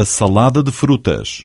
a salada de frutas.